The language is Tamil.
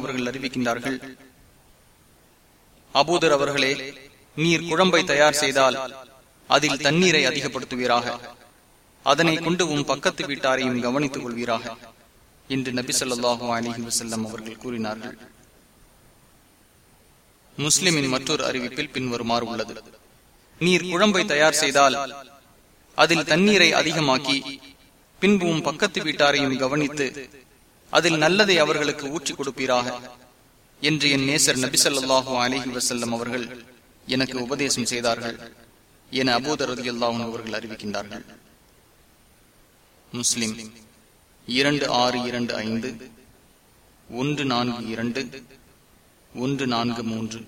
அவர்கள் அறிவிக்கின்றார்கள் அபூதர் அவர்களே நீர் குழம்பை தயார் செய்தால் அதில் தண்ணீரை அதிகப்படுத்துவீராக. அதனை கொண்டு உன் பக்கத்து வீட்டாரையும் கவனித்துக் கொள்வீராக என்று நபி சொல்லாஹு அலிஹி வசல்லம் அவர்கள் கூறினார்கள். முஸ்லிமின் மற்றொரு அறிவிப்பில் பின்வருமாறு உள்ளது. நீர் குழம்பை தயார் செய்தால் அதில் தண்ணீரை அதிகமாக்கி பின்பு உன் பக்கத்து வீட்டாரையும் கவனித்து அதில் நல்லதை அவர்களுக்கு ஊற்றி கொடுப்பீராக என்று என் நேசர் நபிசல்லாஹு அலிஹி வசல்லம் அவர்கள் எனக்கு உபதேசம் செய்தார்கள் என அபூதரதி அல்லாஹும் அவர்கள் அறிவிக்கின்றார்கள். முஸ்லிம் இரண்டு ஆறு இரண்டு ஐந்து ஒன்று நான்கு இரண்டு ஒன்று நான்கு மூன்று.